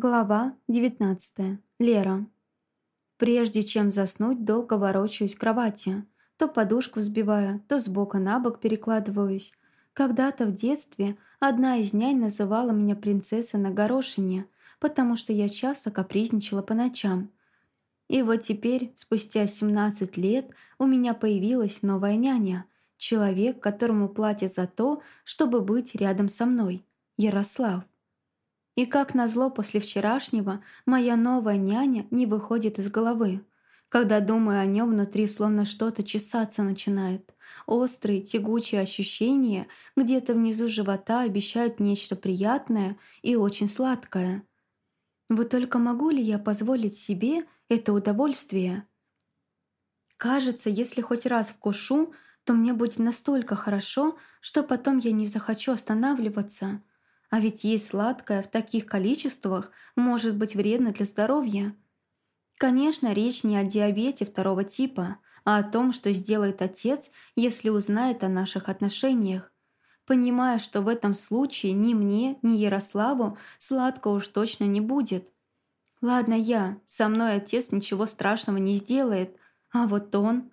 Глава 19. Лера. Прежде чем заснуть, долго ворочаюсь в кровати. То подушку взбиваю, то с бока на бок перекладываюсь. Когда-то в детстве одна из нянь называла меня принцесса на горошине, потому что я часто капризничала по ночам. И вот теперь, спустя 17 лет, у меня появилась новая няня. Человек, которому платят за то, чтобы быть рядом со мной. Ярослав. И как назло после вчерашнего, моя новая няня не выходит из головы. Когда думаю о нем, внутри словно что-то чесаться начинает. Острые, тягучие ощущения где-то внизу живота обещают нечто приятное и очень сладкое. Вот только могу ли я позволить себе это удовольствие? Кажется, если хоть раз вкушу, то мне будет настолько хорошо, что потом я не захочу останавливаться – а ведь есть сладкое в таких количествах может быть вредно для здоровья. Конечно, речь не о диабете второго типа, а о том, что сделает отец, если узнает о наших отношениях. Понимая, что в этом случае ни мне, ни Ярославу сладко уж точно не будет. Ладно я, со мной отец ничего страшного не сделает, а вот он...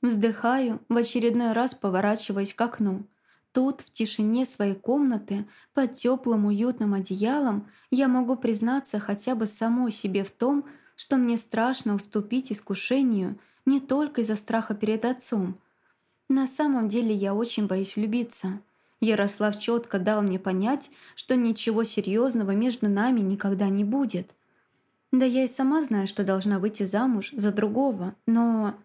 Вздыхаю, в очередной раз поворачиваясь к окну – Тут, в тишине своей комнаты, под теплым уютным одеялом, я могу признаться хотя бы самой себе в том, что мне страшно уступить искушению не только из-за страха перед отцом. На самом деле я очень боюсь влюбиться. Ярослав четко дал мне понять, что ничего серьезного между нами никогда не будет. Да я и сама знаю, что должна выйти замуж за другого, но...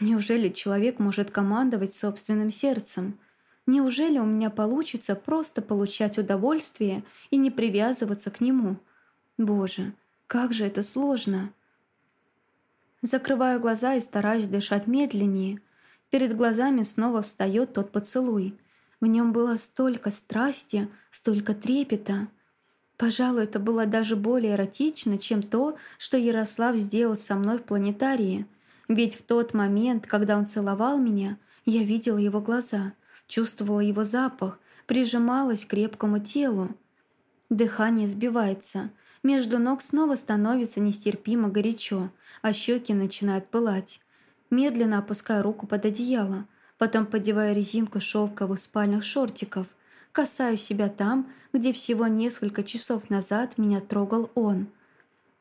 Неужели человек может командовать собственным сердцем – Неужели у меня получится просто получать удовольствие и не привязываться к нему? Боже, как же это сложно. Закрываю глаза и стараюсь дышать медленнее. Перед глазами снова встает тот поцелуй. В нем было столько страсти, столько трепета. Пожалуй, это было даже более эротично, чем то, что Ярослав сделал со мной в планетарии. Ведь в тот момент, когда он целовал меня, я видела его глаза — чувствовала его запах, прижималась к крепкому телу. Дыхание сбивается, между ног снова становится нестерпимо горячо, а щеки начинают пылать. Медленно опускаю руку под одеяло, потом подеваю резинку шелковых спальных шортиков, касаю себя там, где всего несколько часов назад меня трогал он.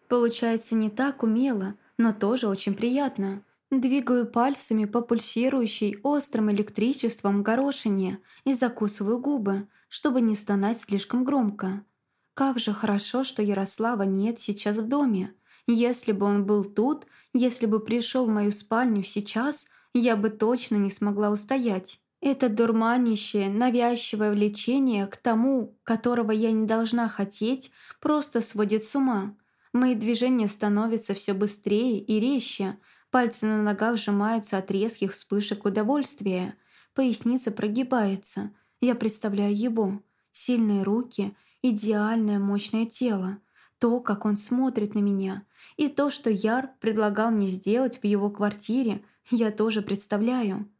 Получается не так умело, но тоже очень приятно. Двигаю пальцами по пульсирующей острым электричеством горошине и закусываю губы, чтобы не стонать слишком громко. Как же хорошо, что Ярослава нет сейчас в доме. Если бы он был тут, если бы пришел в мою спальню сейчас, я бы точно не смогла устоять. Это дурманящее, навязчивое влечение к тому, которого я не должна хотеть, просто сводит с ума. Мои движения становятся все быстрее и резче, Пальцы на ногах сжимаются от резких вспышек удовольствия. Поясница прогибается. Я представляю его. Сильные руки, идеальное мощное тело. То, как он смотрит на меня. И то, что Яр предлагал мне сделать в его квартире, я тоже представляю.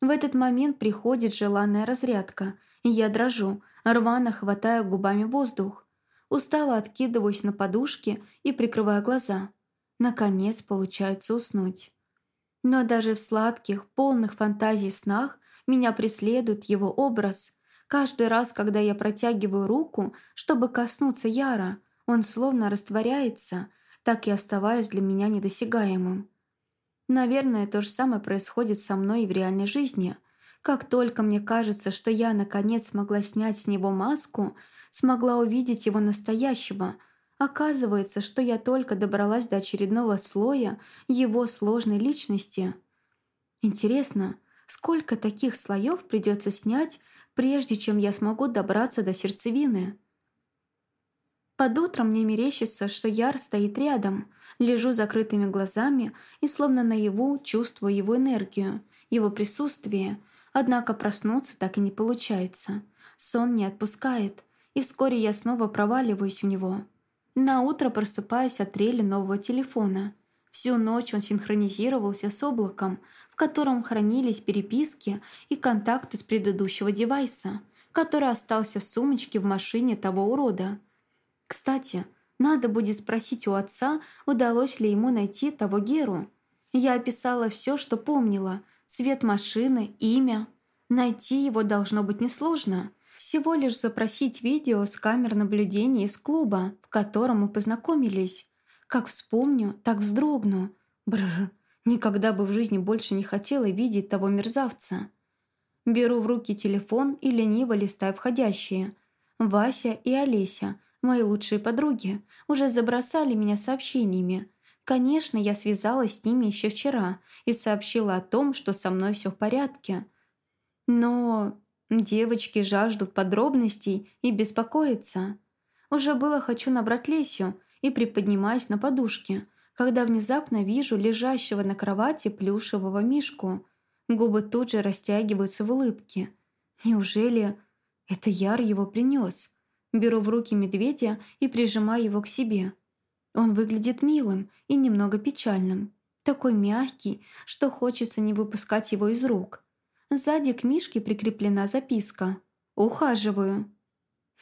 В этот момент приходит желанная разрядка, я дрожу, рвано хватаю губами воздух. Устало откидываюсь на подушке и прикрываю глаза. Наконец получается уснуть. Но даже в сладких, полных фантазий снах меня преследует его образ. Каждый раз, когда я протягиваю руку, чтобы коснуться Яра, он словно растворяется, так и оставаясь для меня недосягаемым. Наверное, то же самое происходит со мной и в реальной жизни. Как только мне кажется, что я наконец смогла снять с него маску, смогла увидеть его настоящего – Оказывается, что я только добралась до очередного слоя его сложной личности. Интересно, сколько таких слоев придется снять, прежде чем я смогу добраться до сердцевины? Под утром мне мерещится, что Яр стоит рядом, лежу закрытыми глазами и словно наяву чувствую его энергию, его присутствие, однако проснуться так и не получается. Сон не отпускает, и вскоре я снова проваливаюсь в него – на утро просыпаюсь от трели нового телефона. Всю ночь он синхронизировался с облаком, в котором хранились переписки и контакты с предыдущего девайса, который остался в сумочке в машине того урода. Кстати, надо будет спросить у отца, удалось ли ему найти того Геру. Я описала все, что помнила. Цвет машины, имя. Найти его должно быть несложно. Всего лишь запросить видео с камер наблюдения из клуба, в котором мы познакомились. Как вспомню, так вздрогну. Бррр, никогда бы в жизни больше не хотела видеть того мерзавца. Беру в руки телефон и лениво листаю входящие. Вася и Олеся, мои лучшие подруги, уже забросали меня сообщениями. Конечно, я связалась с ними еще вчера и сообщила о том, что со мной все в порядке. Но Девочки жаждут подробностей и беспокоятся. Уже было хочу набрать Лесю и приподнимаюсь на подушке, когда внезапно вижу лежащего на кровати плюшевого мишку. Губы тут же растягиваются в улыбке. Неужели это Яр его принес? Беру в руки медведя и прижимаю его к себе. Он выглядит милым и немного печальным. Такой мягкий, что хочется не выпускать его из рук. Сзади к Мишке прикреплена записка. «Ухаживаю».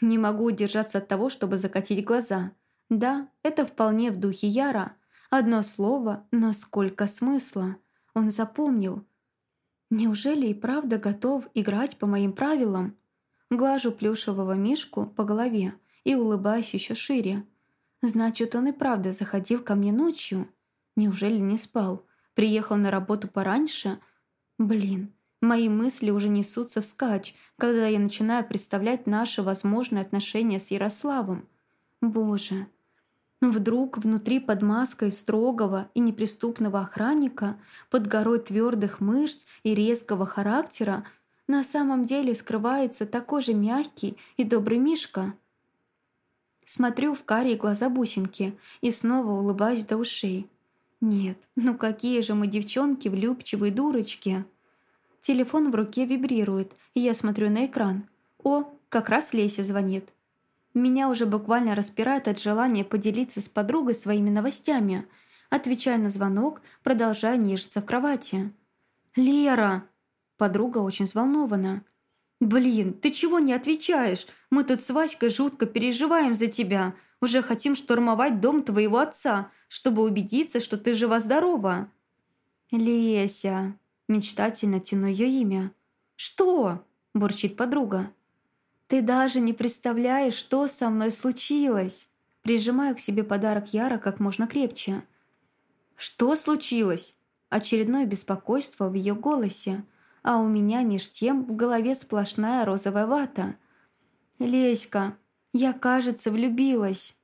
Не могу удержаться от того, чтобы закатить глаза. Да, это вполне в духе Яра. Одно слово, но сколько смысла. Он запомнил. Неужели и правда готов играть по моим правилам? Глажу плюшевого Мишку по голове и улыбаюсь еще шире. Значит, он и правда заходил ко мне ночью. Неужели не спал? Приехал на работу пораньше? Блин, Мои мысли уже несутся вскачь, когда я начинаю представлять наши возможные отношения с Ярославом. Боже. Вдруг внутри под маской строгого и неприступного охранника, под горой твердых мышц и резкого характера, на самом деле скрывается такой же мягкий и добрый Мишка. Смотрю в карие глаза бусинки и снова улыбаюсь до ушей. Нет, ну какие же мы девчонки влюбчивые дурочки. Телефон в руке вибрирует, и я смотрю на экран. О, как раз Леся звонит. Меня уже буквально распирает от желания поделиться с подругой своими новостями. Отвечаю на звонок, продолжая нежиться в кровати. «Лера!» Подруга очень взволнована. «Блин, ты чего не отвечаешь? Мы тут с Васькой жутко переживаем за тебя. Уже хотим штурмовать дом твоего отца, чтобы убедиться, что ты жива-здорова». «Леся!» Мечтательно тяну ее имя. «Что?» – бурчит подруга. «Ты даже не представляешь, что со мной случилось!» Прижимаю к себе подарок Яра как можно крепче. «Что случилось?» Очередное беспокойство в ее голосе, а у меня меж тем в голове сплошная розовая вата. «Леська, я, кажется, влюбилась!»